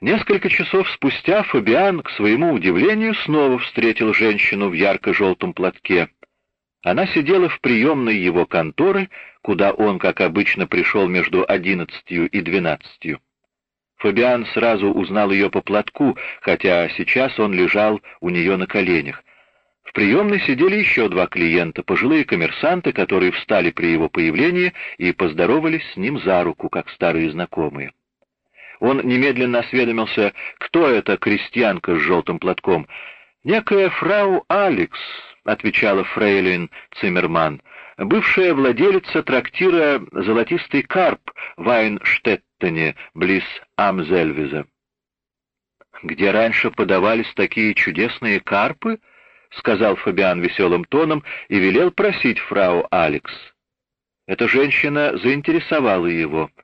Несколько часов спустя Фабиан, к своему удивлению, снова встретил женщину в ярко-желтом платке. Она сидела в приемной его конторы, куда он, как обычно, пришел между одиннадцатью и двенадцатью. Фабиан сразу узнал ее по платку, хотя сейчас он лежал у нее на коленях. В приемной сидели еще два клиента, пожилые коммерсанты, которые встали при его появлении и поздоровались с ним за руку, как старые знакомые. Он немедленно осведомился, кто эта крестьянка с желтым платком. «Некая фрау Алекс», — отвечала фрейлин Циммерман, бывшая владелица трактира «Золотистый карп» в Айнштеттене, близ Амзельвиза. «Где раньше подавались такие чудесные карпы?» — сказал Фабиан веселым тоном и велел просить фрау Алекс. Эта женщина заинтересовала его —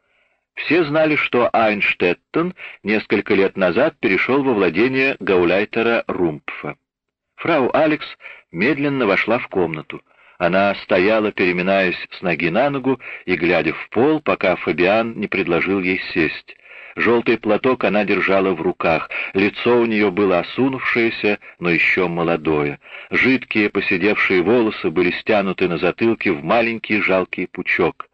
все знали, что Айнштеттен несколько лет назад перешел во владение гауляйтера Румпфа. Фрау Алекс медленно вошла в комнату. Она стояла, переминаясь с ноги на ногу и глядя в пол, пока Фабиан не предложил ей сесть. Желтый платок она держала в руках, лицо у нее было осунувшееся, но еще молодое. Жидкие поседевшие волосы были стянуты на затылке в маленький жалкий пучок.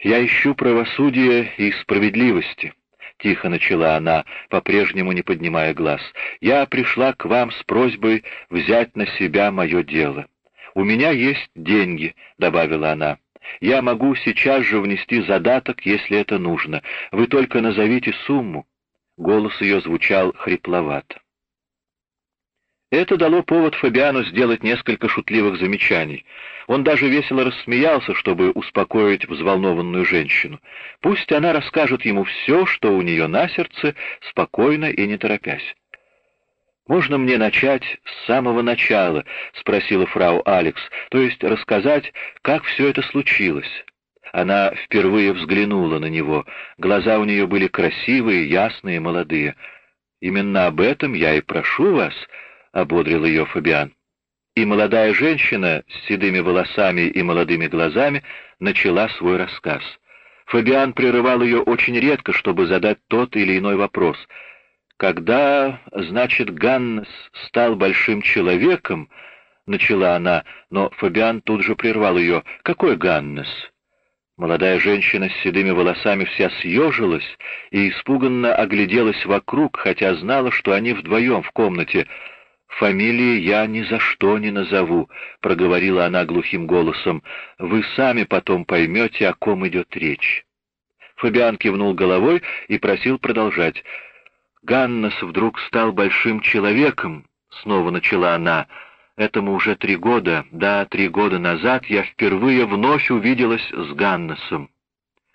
«Я ищу правосудия и справедливости», — тихо начала она, по-прежнему не поднимая глаз. «Я пришла к вам с просьбой взять на себя мое дело. У меня есть деньги», — добавила она. «Я могу сейчас же внести задаток, если это нужно. Вы только назовите сумму». Голос ее звучал хрипловато. Это дало повод Фабиану сделать несколько шутливых замечаний. Он даже весело рассмеялся, чтобы успокоить взволнованную женщину. Пусть она расскажет ему все, что у нее на сердце, спокойно и не торопясь. «Можно мне начать с самого начала?» — спросила фрау Алекс, то есть рассказать, как все это случилось. Она впервые взглянула на него. Глаза у нее были красивые, ясные, молодые. «Именно об этом я и прошу вас», ободрил ее Фабиан. И молодая женщина с седыми волосами и молодыми глазами начала свой рассказ. Фабиан прерывал ее очень редко, чтобы задать тот или иной вопрос. «Когда, значит, Ганнес стал большим человеком?» — начала она, но Фабиан тут же прервал ее. «Какой Ганнес?» Молодая женщина с седыми волосами вся съежилась и испуганно огляделась вокруг, хотя знала, что они вдвоем в комнате — «Фамилии я ни за что не назову», — проговорила она глухим голосом. «Вы сами потом поймете, о ком идет речь». Фабиан кивнул головой и просил продолжать. «Ганнес вдруг стал большим человеком», — снова начала она. «Этому уже три года, да, три года назад я впервые вновь увиделась с Ганнесом.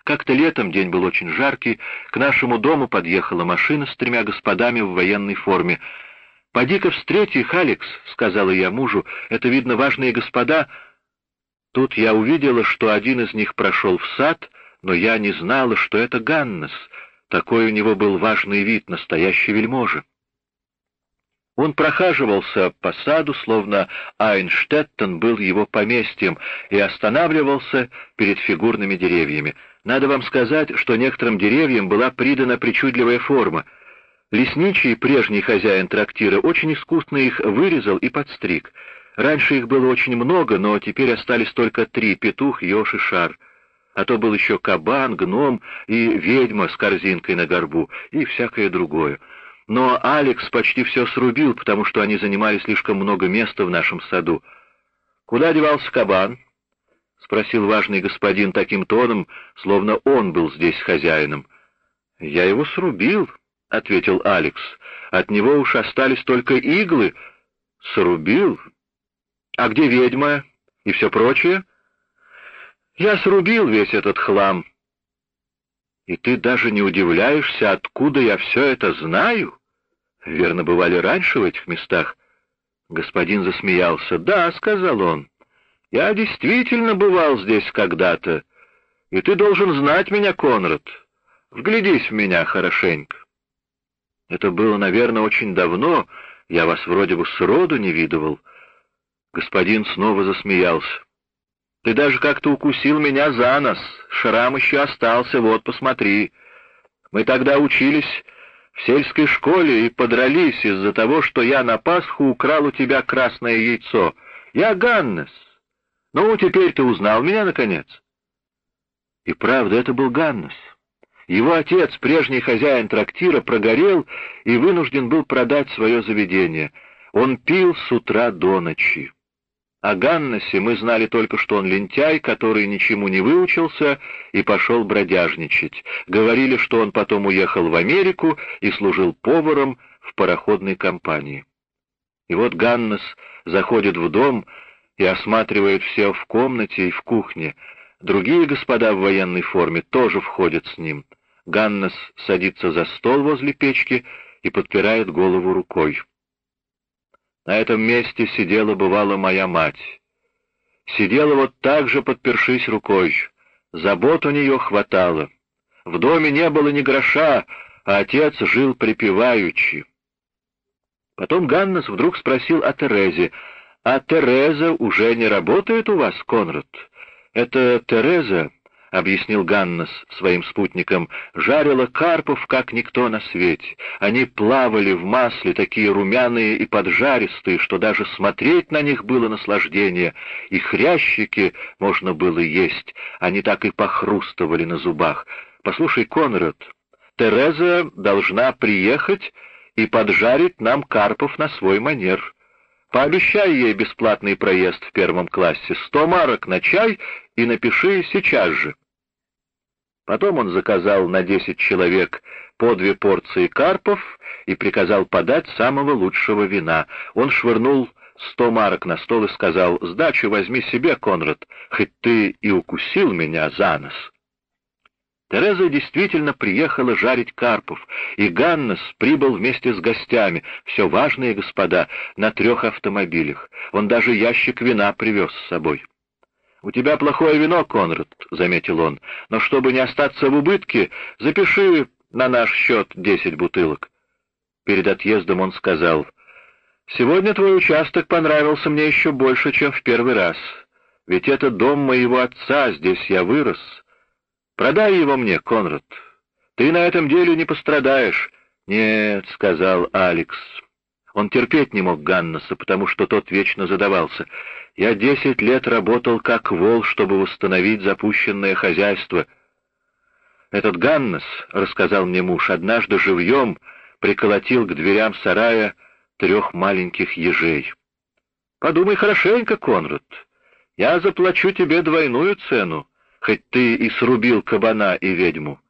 Как-то летом, день был очень жаркий, к нашему дому подъехала машина с тремя господами в военной форме — «Поди-ка встреть их, Алекс», — сказала я мужу, — «это, видно, важные господа». Тут я увидела, что один из них прошел в сад, но я не знала, что это Ганнес. Такой у него был важный вид, настоящий вельможа. Он прохаживался по саду, словно Айнштеттен был его поместьем, и останавливался перед фигурными деревьями. Надо вам сказать, что некоторым деревьям была придана причудливая форма — Лесничий, прежний хозяин трактира, очень искусно их вырезал и подстриг. Раньше их было очень много, но теперь остались только три — петух, еж и шар. А то был еще кабан, гном и ведьма с корзинкой на горбу, и всякое другое. Но Алекс почти все срубил, потому что они занимали слишком много места в нашем саду. «Куда девался кабан?» — спросил важный господин таким тоном, словно он был здесь хозяином. «Я его срубил», — ответил Алекс. «От него уж остались только иглы. Срубил? А где ведьма и все прочее?» «Я срубил весь этот хлам». «И ты даже не удивляешься, откуда я все это знаю?» «Верно, бывали раньше в этих местах?» Господин засмеялся. «Да», — сказал он, — «я действительно бывал здесь когда-то, и ты должен знать меня, Конрад. Вглядись в меня хорошенько». Это было, наверное, очень давно. Я вас вроде бы сроду не видывал. Господин снова засмеялся. Ты даже как-то укусил меня за нос. Шрам еще остался, вот, посмотри. Мы тогда учились в сельской школе и подрались из-за того, что я на Пасху украл у тебя красное яйцо. Я Ганнес. Ну, теперь ты узнал меня, наконец. И правда, это был Ганнес. Его отец, прежний хозяин трактира, прогорел и вынужден был продать свое заведение. Он пил с утра до ночи. О Ганнесе мы знали только, что он лентяй, который ничему не выучился и пошел бродяжничать. Говорили, что он потом уехал в Америку и служил поваром в пароходной компании. И вот Ганнес заходит в дом и осматривает все в комнате и в кухне. Другие господа в военной форме тоже входят с ним. Ганнес садится за стол возле печки и подпирает голову рукой. На этом месте сидела, бывала, моя мать. Сидела вот так же, подпершись рукой. Забот у нее хватало. В доме не было ни гроша, а отец жил припеваючи. Потом Ганнес вдруг спросил о Терезе. «А Тереза уже не работает у вас, Конрад? Это Тереза — объяснил Ганнес своим спутникам, — жарила карпов, как никто на свете. Они плавали в масле, такие румяные и поджаристые, что даже смотреть на них было наслаждение, и хрящики можно было есть, они так и похрустывали на зубах. Послушай, Конрад, Тереза должна приехать и поджарить нам карпов на свой манер. Пообещай ей бесплатный проезд в первом классе, сто марок на чай и напиши сейчас же. Потом он заказал на десять человек по две порции карпов и приказал подать самого лучшего вина. Он швырнул сто марок на стол и сказал, «Сдачу возьми себе, Конрад, хоть ты и укусил меня за нос». Тереза действительно приехала жарить карпов, и Ганнес прибыл вместе с гостями, все важные господа, на трех автомобилях. Он даже ящик вина привез с собой. «У тебя плохое вино, Конрад», — заметил он, — «но чтобы не остаться в убытке, запиши на наш счет десять бутылок». Перед отъездом он сказал, «Сегодня твой участок понравился мне еще больше, чем в первый раз, ведь это дом моего отца, здесь я вырос. Продай его мне, Конрад, ты на этом деле не пострадаешь». «Нет», — сказал Алекс, он терпеть не мог Ганнеса, потому что тот вечно задавался. «Я десять лет работал как вол, чтобы восстановить запущенное хозяйство». Этот Ганнес, — рассказал мне муж, — однажды живьем приколотил к дверям сарая трех маленьких ежей. «Подумай хорошенько, Конрад. Я заплачу тебе двойную цену, хоть ты и срубил кабана и ведьму.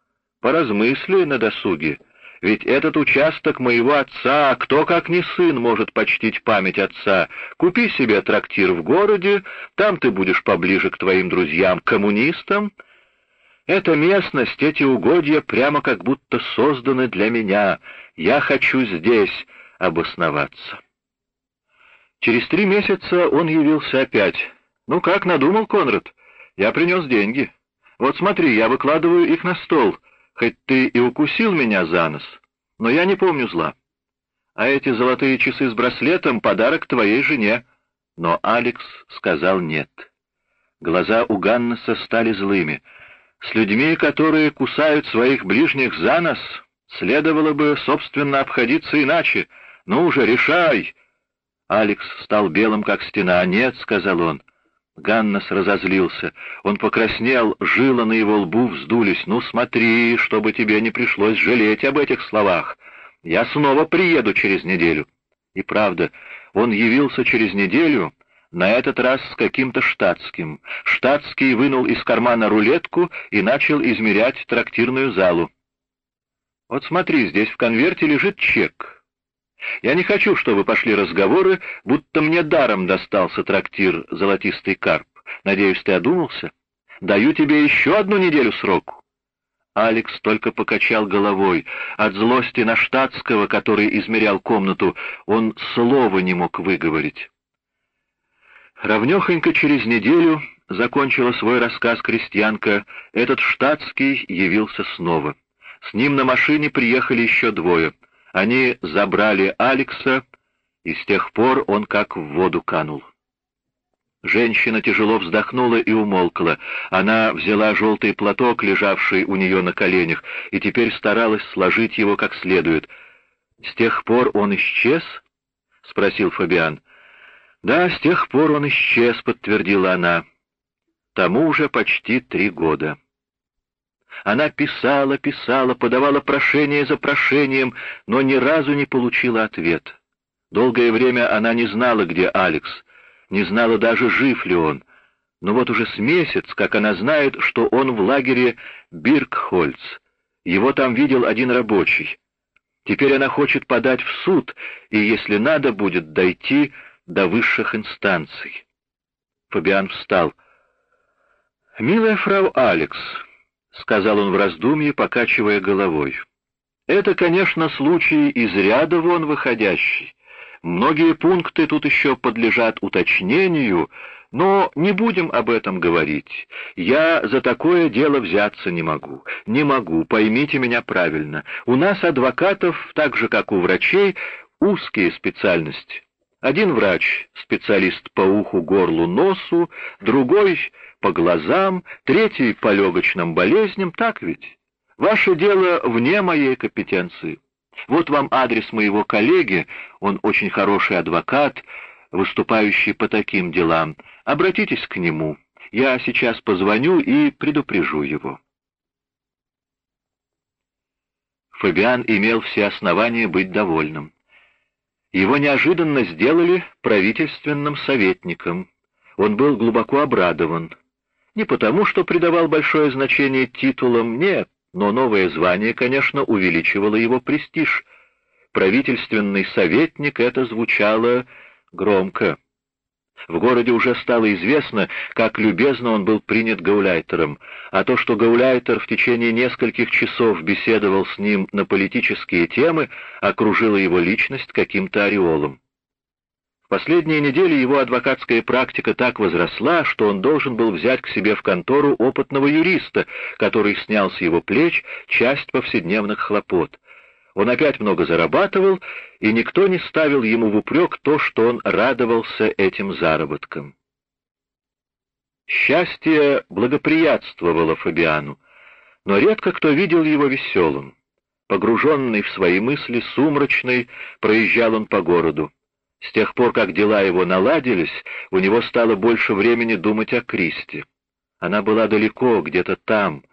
Поразмысли на досуге». Ведь этот участок моего отца, кто как не сын может почтить память отца? Купи себе трактир в городе, там ты будешь поближе к твоим друзьям-коммунистам. Эта местность, эти угодья прямо как будто созданы для меня. Я хочу здесь обосноваться. Через три месяца он явился опять. «Ну как, надумал, Конрад? Я принес деньги. Вот смотри, я выкладываю их на стол» хоть ты и укусил меня за нос, но я не помню зла. А эти золотые часы с браслетом — подарок твоей жене. Но Алекс сказал нет. Глаза у Ганнеса стали злыми. С людьми, которые кусают своих ближних за нос, следовало бы, собственно, обходиться иначе. Ну уже, решай! Алекс стал белым, как стена. «Нет», — сказал он, Ганнес разозлился. Он покраснел, жилы на его лбу вздулись. «Ну смотри, чтобы тебе не пришлось жалеть об этих словах. Я снова приеду через неделю». И правда, он явился через неделю, на этот раз с каким-то штатским. Штатский вынул из кармана рулетку и начал измерять трактирную залу. «Вот смотри, здесь в конверте лежит чек. Я не хочу, чтобы пошли разговоры, будто мне даром достался трактир «Золотистый карп». Надеюсь, ты одумался? Даю тебе еще одну неделю сроку. Алекс только покачал головой. От злости на штатского, который измерял комнату, он слова не мог выговорить. Равнехонько через неделю закончила свой рассказ крестьянка, этот штатский явился снова. С ним на машине приехали еще двое — они забрали Алекса, и с тех пор он как в воду канул. Женщина тяжело вздохнула и умолкла. Она взяла желтый платок, лежавший у нее на коленях, и теперь старалась сложить его как следует. «С тех пор он исчез?» — спросил Фабиан. «Да, с тех пор он исчез», — подтвердила она. «Тому уже почти три года». Она писала, писала, подавала прошение за прошением, но ни разу не получила ответ. Долгое время она не знала, где Алекс, не знала даже, жив ли он. Но вот уже с месяц, как она знает, что он в лагере Биркхольц. Его там видел один рабочий. Теперь она хочет подать в суд, и, если надо, будет дойти до высших инстанций. Фабиан встал. «Милая фрау Алекс», — сказал он в раздумье, покачивая головой, — «это, конечно, случай из ряда вон выходящий. Многие пункты тут еще подлежат уточнению, но не будем об этом говорить. Я за такое дело взяться не могу. Не могу, поймите меня правильно. У нас адвокатов, так же как у врачей, узкие специальности. Один врач — специалист по уху, горлу, носу, другой — по глазам, третий — по легочным болезням, так ведь? Ваше дело вне моей компетенции. Вот вам адрес моего коллеги, он очень хороший адвокат, выступающий по таким делам. Обратитесь к нему. Я сейчас позвоню и предупрежу его. Фабиан имел все основания быть довольным. Его неожиданно сделали правительственным советником. Он был глубоко обрадован. Не потому, что придавал большое значение титулам, нет, но новое звание, конечно, увеличивало его престиж. Правительственный советник это звучало громко. В городе уже стало известно, как любезно он был принят Гауляйтером, а то, что Гауляйтер в течение нескольких часов беседовал с ним на политические темы, окружило его личность каким-то ореолом последние недели его адвокатская практика так возросла, что он должен был взять к себе в контору опытного юриста, который снял с его плеч часть повседневных хлопот. Он опять много зарабатывал, и никто не ставил ему в упрек то, что он радовался этим заработкам. Счастье благоприятствовало Фабиану, но редко кто видел его веселым. Погруженный в свои мысли, сумрачный, проезжал он по городу. С тех пор, как дела его наладились, у него стало больше времени думать о Кристи. Она была далеко, где-то там.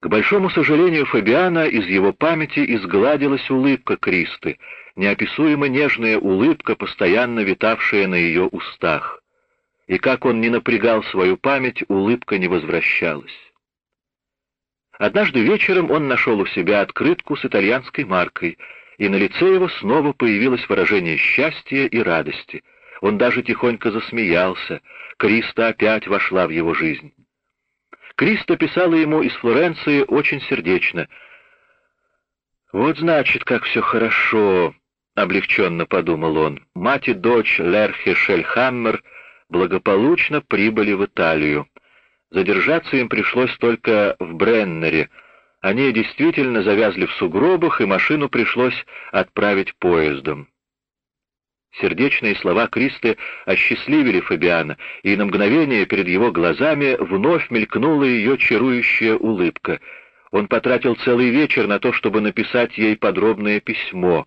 К большому сожалению Фабиана из его памяти изгладилась улыбка Кристы, неописуемо нежная улыбка, постоянно витавшая на ее устах. И как он не напрягал свою память, улыбка не возвращалась. Однажды вечером он нашел у себя открытку с итальянской маркой — и на лице его снова появилось выражение счастья и радости. Он даже тихонько засмеялся. Криста опять вошла в его жизнь. Криста писала ему из Флоренции очень сердечно. «Вот значит, как все хорошо», — облегченно подумал он. Мать и дочь Лерхе Шельхаммер благополучно прибыли в Италию. Задержаться им пришлось только в Бреннере — они действительно завязли в сугробах, и машину пришлось отправить поездом. Сердечные слова Кристы осчастливили Фабиана, и на мгновение перед его глазами вновь мелькнула ее чарующая улыбка. Он потратил целый вечер на то, чтобы написать ей подробное письмо.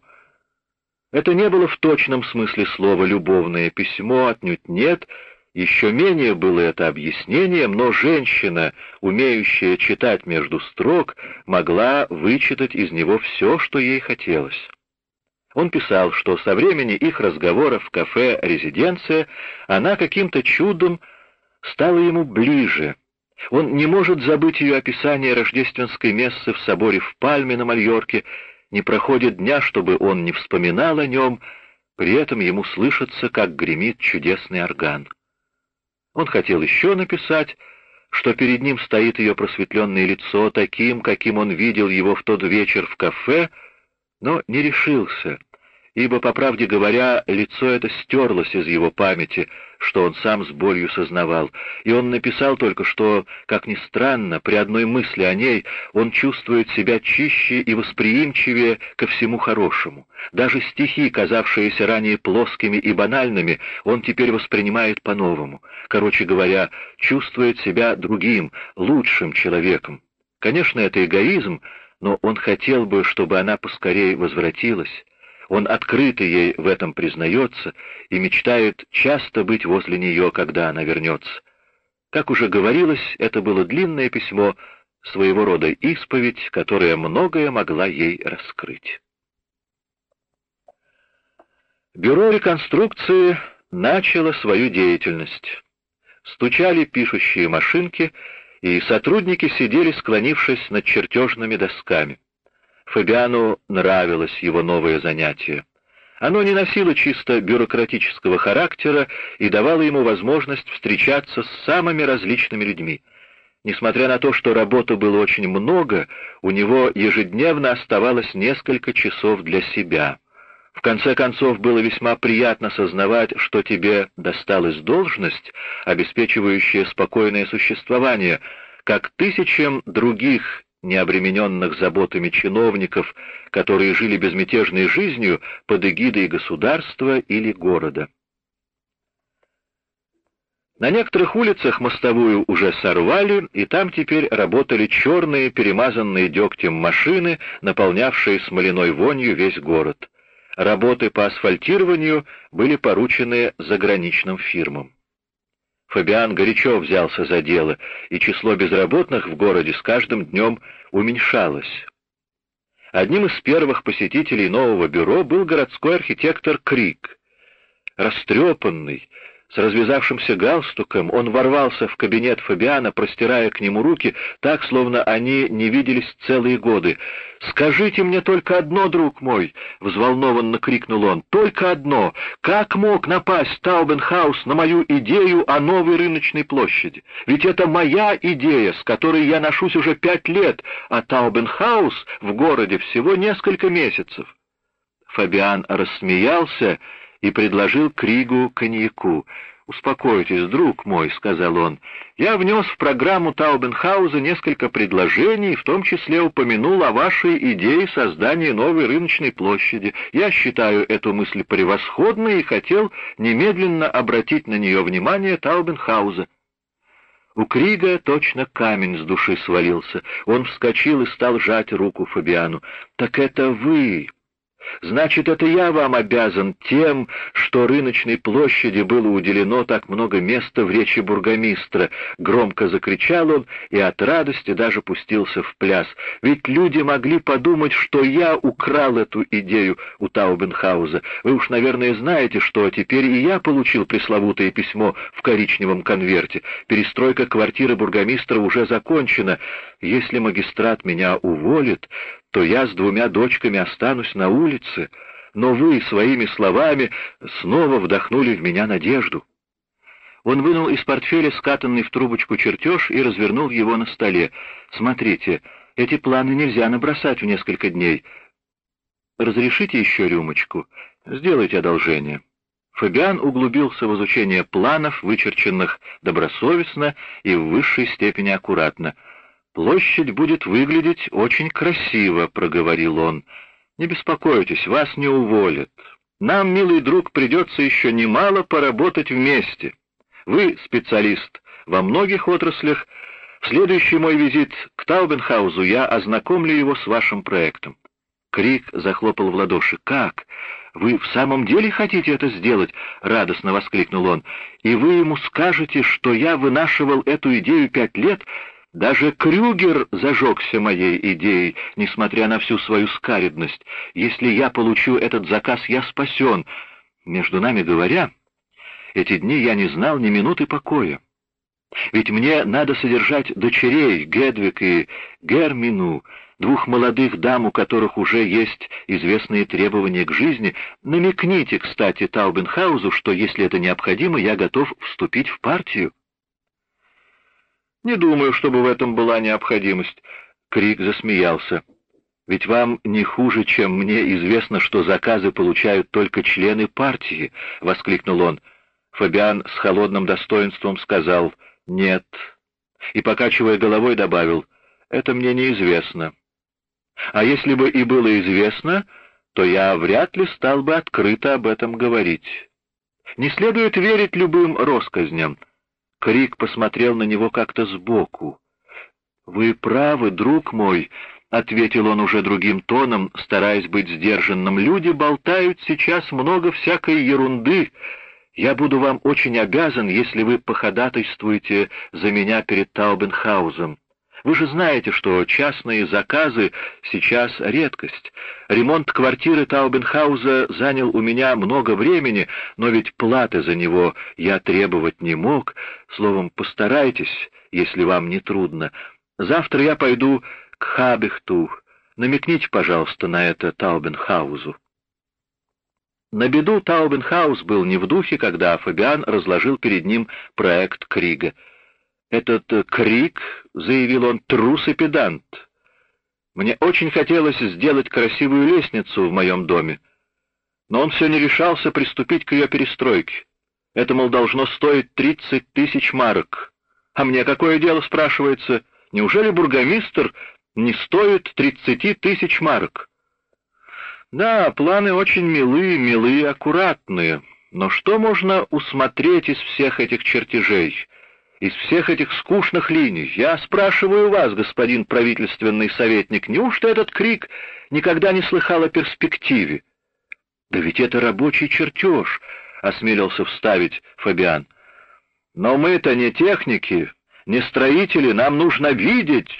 Это не было в точном смысле слова «любовное письмо», отнюдь нет — еще менее было это объяснением, но женщина, умеющая читать между строк, могла вычитать из него все, что ей хотелось. Он писал, что со времени их разговора в кафе «Резиденция» она каким-то чудом стала ему ближе. Он не может забыть ее описание рождественской мессы в соборе в Пальме на Мальорке, не проходит дня, чтобы он не вспоминал о нем, при этом ему слышится, как гремит чудесный орган. Он хотел еще написать, что перед ним стоит ее просветленное лицо, таким, каким он видел его в тот вечер в кафе, но не решился, ибо, по правде говоря, лицо это стерлось из его памяти, что он сам с болью сознавал, и он написал только, что, как ни странно, при одной мысли о ней он чувствует себя чище и восприимчивее ко всему хорошему. Даже стихи, казавшиеся ранее плоскими и банальными, он теперь воспринимает по-новому. Короче говоря, чувствует себя другим, лучшим человеком. Конечно, это эгоизм, но он хотел бы, чтобы она поскорее возвратилась. Он открыто ей в этом признается и мечтает часто быть возле нее, когда она вернется. Как уже говорилось, это было длинное письмо, своего рода исповедь, которая многое могла ей раскрыть. Бюро реконструкции начало свою деятельность. Стучали пишущие машинки, и сотрудники сидели, склонившись над чертежными досками. Фабиану нравилось его новое занятие. Оно не носило чисто бюрократического характера и давало ему возможность встречаться с самыми различными людьми. Несмотря на то, что работы было очень много, у него ежедневно оставалось несколько часов для себя. В конце концов, было весьма приятно сознавать, что тебе досталась должность, обеспечивающая спокойное существование, как тысячам других необремененных заботами чиновников, которые жили безмятежной жизнью под эгидой государства или города. На некоторых улицах мостовую уже сорвали, и там теперь работали черные, перемазанные дегтем машины, наполнявшие смоляной вонью весь город. Работы по асфальтированию были поручены заграничным фирмам. Фабиан горячо взялся за дело, и число безработных в городе с каждым днем уменьшалось. Одним из первых посетителей нового бюро был городской архитектор Крик. Растрепанный, с развязавшимся галстуком он ворвался в кабинет Фабиана, простирая к нему руки, так, словно они не виделись целые годы. «Скажите мне только одно, друг мой!» — взволнованно крикнул он. «Только одно! Как мог напасть Таубенхаус на мою идею о новой рыночной площади? Ведь это моя идея, с которой я ношусь уже пять лет, а Таубенхаус в городе всего несколько месяцев». Фабиан рассмеялся и предложил Кригу коньяку. «Успокойтесь, друг мой», — сказал он. «Я внес в программу Таубенхауза несколько предложений, в том числе упомянул о вашей идее создания новой рыночной площади. Я считаю эту мысль превосходной и хотел немедленно обратить на нее внимание Таубенхауза». У Крига точно камень с души свалился. Он вскочил и стал жать руку Фабиану. «Так это вы!» Значит, это я вам обязан тем, что рыночной площади было уделено так много места в речи бургомистра. Громко закричал он и от радости даже пустился в пляс. Ведь люди могли подумать, что я украл эту идею у Таубенхауза. Вы уж, наверное, знаете, что теперь и я получил пресловутое письмо в коричневом конверте. Перестройка квартиры бургомистра уже закончена. Если магистрат меня уволит, то я с двумя дочками останусь на улице, но вы своими словами снова вдохнули в меня надежду. Он вынул из портфеля скатанный в трубочку чертеж и развернул его на столе. «Смотрите, эти планы нельзя набросать в несколько дней. Разрешите еще рюмочку? Сделайте одолжение». Фабиан углубился в изучение планов, вычерченных добросовестно и в высшей степени аккуратно — «Площадь будет выглядеть очень красиво», — проговорил он. «Не беспокойтесь, вас не уволят. Нам, милый друг, придется еще немало поработать вместе. Вы специалист во многих отраслях. В следующий мой визит к Таубенхаузу я ознакомлю его с вашим проектом». Крик захлопал в ладоши. «Как? Вы в самом деле хотите это сделать?» — радостно воскликнул он. «И вы ему скажете, что я вынашивал эту идею пять лет, даже Крюгер зажегся моей идеей, несмотря на всю свою скаридность. Если я получу этот заказ, я спасен. Между нами говоря, эти дни я не знал ни минуты покоя. Ведь мне надо содержать дочерей Гедвик и Гермину, двух молодых дам, у которых уже есть известные требования к жизни. Намекните, кстати, Таубенхаузу, что, если это необходимо, я готов вступить в партию. «Не думаю, чтобы в этом была необходимость», — Крик засмеялся. Ведь вам не хуже, чем мне известно, что заказы получают только члены партии, — воскликнул он. Фабиан с холодным достоинством сказал «нет» и, покачивая головой, добавил «это мне неизвестно». А если бы и было известно, то я вряд ли стал бы открыто об этом говорить. Не следует верить любым россказням. Крик посмотрел на него как-то сбоку. «Вы правы, друг мой», — ответил он уже другим тоном, стараясь быть сдержанным. «Люди болтают сейчас много всякой ерунды. Я буду вам очень обязан, если вы походатайствуете за меня перед Таубенхаузом. Вы же знаете, что частные заказы сейчас редкость. Ремонт квартиры Таубенхауза занял у меня много времени, но ведь платы за него я требовать не мог. Словом, постарайтесь, если вам не трудно. Завтра я пойду к Хабихту. Намекните, пожалуйста, на это Таубенхаузу. На беду Таубенхаус был не в духе, когда Фабиан разложил перед ним проект Крига — этот э, крик, — заявил он, — трус и педант. Мне очень хотелось сделать красивую лестницу в моем доме, но он все не решался приступить к ее перестройке. Это, мол, должно стоить тридцать тысяч марок. А мне какое дело, спрашивается, неужели бургомистр не стоит тридцати тысяч марок? Да, планы очень милые, милые, аккуратные, но что можно усмотреть из всех этих чертежей? Из всех этих скучных линий. Я спрашиваю вас, господин правительственный советник, неужто этот крик никогда не слыхал о перспективе? Да ведь это рабочий чертеж, — осмелился вставить Фабиан. Но мы-то не техники, не строители, нам нужно видеть.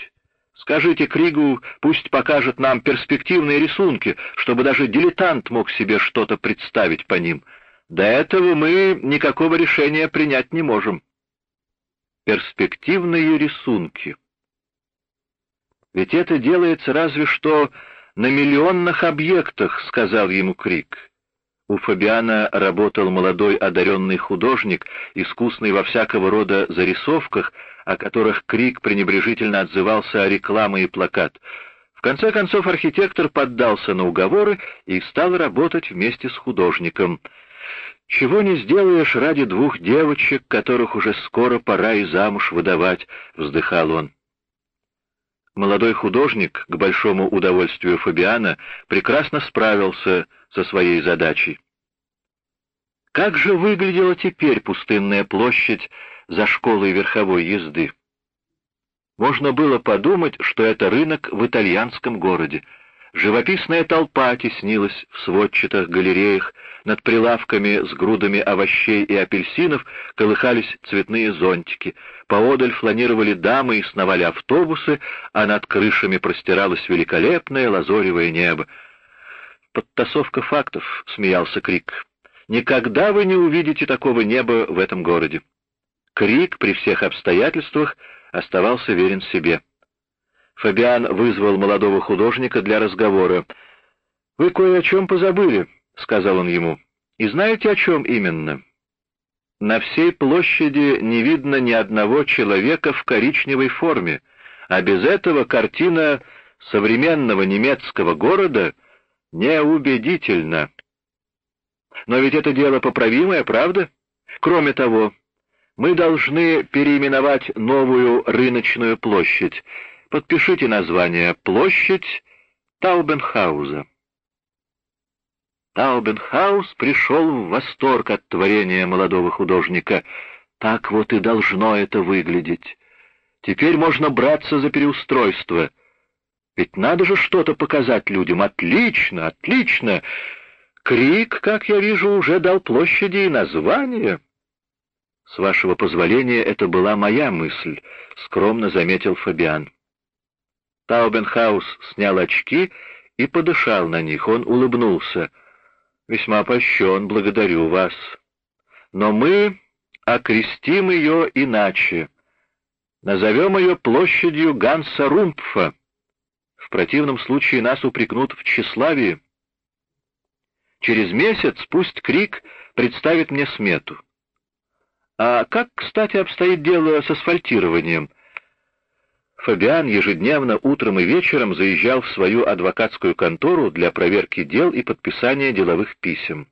Скажите Кригу, пусть покажет нам перспективные рисунки, чтобы даже дилетант мог себе что-то представить по ним. До этого мы никакого решения принять не можем перспективные рисунки. «Ведь это делается разве что на миллионных объектах», — сказал ему Крик. У Фабиана работал молодой одаренный художник, искусный во всякого рода зарисовках, о которых Крик пренебрежительно отзывался о рекламе и плакат. В конце концов архитектор поддался на уговоры и стал работать вместе с художником — «Чего не сделаешь ради двух девочек, которых уже скоро пора и замуж выдавать», — вздыхал он. Молодой художник, к большому удовольствию Фабиана, прекрасно справился со своей задачей. Как же выглядела теперь пустынная площадь за школой верховой езды? Можно было подумать, что это рынок в итальянском городе — Живописная толпа теснилась в сводчатых галереях, над прилавками с грудами овощей и апельсинов колыхались цветные зонтики, поодаль фланировали дамы и сновали автобусы, а над крышами простиралось великолепное лазоревое небо. «Подтасовка фактов», — смеялся Крик. «Никогда вы не увидите такого неба в этом городе». Крик при всех обстоятельствах оставался верен себе. Фабиан вызвал молодого художника для разговора. «Вы кое о чем позабыли», — сказал он ему. «И знаете, о чем именно?» «На всей площади не видно ни одного человека в коричневой форме, а без этого картина современного немецкого города неубедительна». «Но ведь это дело поправимое, правда? Кроме того, мы должны переименовать новую рыночную площадь, Подпишите название «Площадь Таубенхауза». Таубенхаус пришел в восторг от творения молодого художника. Так вот и должно это выглядеть. Теперь можно браться за переустройство. Ведь надо же что-то показать людям. Отлично, отлично. Крик, как я вижу, уже дал площади и название. С вашего позволения, это была моя мысль, — скромно заметил Фабиан. Таубенхаус снял очки и подышал на них. Он улыбнулся. «Весьма польщен, благодарю вас. Но мы окрестим ее иначе. Назовем ее площадью Ганса Румпфа. В противном случае нас упрекнут в тщеславии. Через месяц пусть Крик представит мне смету. А как, кстати, обстоит дело с асфальтированием?» Фабиан ежедневно утром и вечером заезжал в свою адвокатскую контору для проверки дел и подписания деловых писем.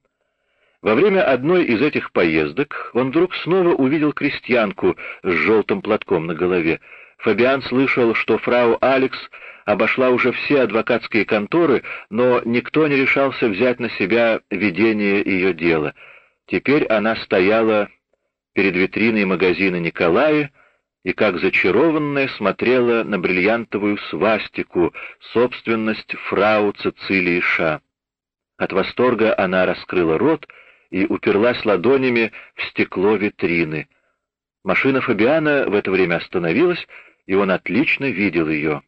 Во время одной из этих поездок он вдруг снова увидел крестьянку с желтым платком на голове. Фабиан слышал, что фрау Алекс обошла уже все адвокатские конторы, но никто не решался взять на себя ведение ее дела. Теперь она стояла перед витриной магазина Николая и, как зачарованная, смотрела на бриллиантовую свастику, собственность фрау Цицилии Ша. От восторга она раскрыла рот и уперлась ладонями в стекло витрины. Машина Фабиана в это время остановилась, и он отлично видел ее.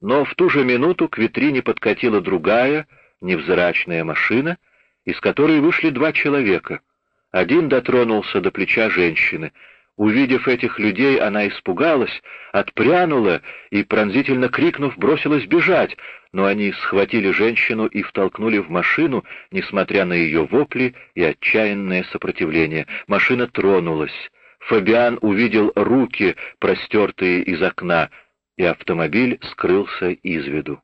Но в ту же минуту к витрине подкатила другая, невзрачная машина, из которой вышли два человека. Один дотронулся до плеча женщины — Увидев этих людей, она испугалась, отпрянула и, пронзительно крикнув, бросилась бежать, но они схватили женщину и втолкнули в машину, несмотря на ее вопли и отчаянное сопротивление. Машина тронулась. Фабиан увидел руки, простертые из окна, и автомобиль скрылся из виду.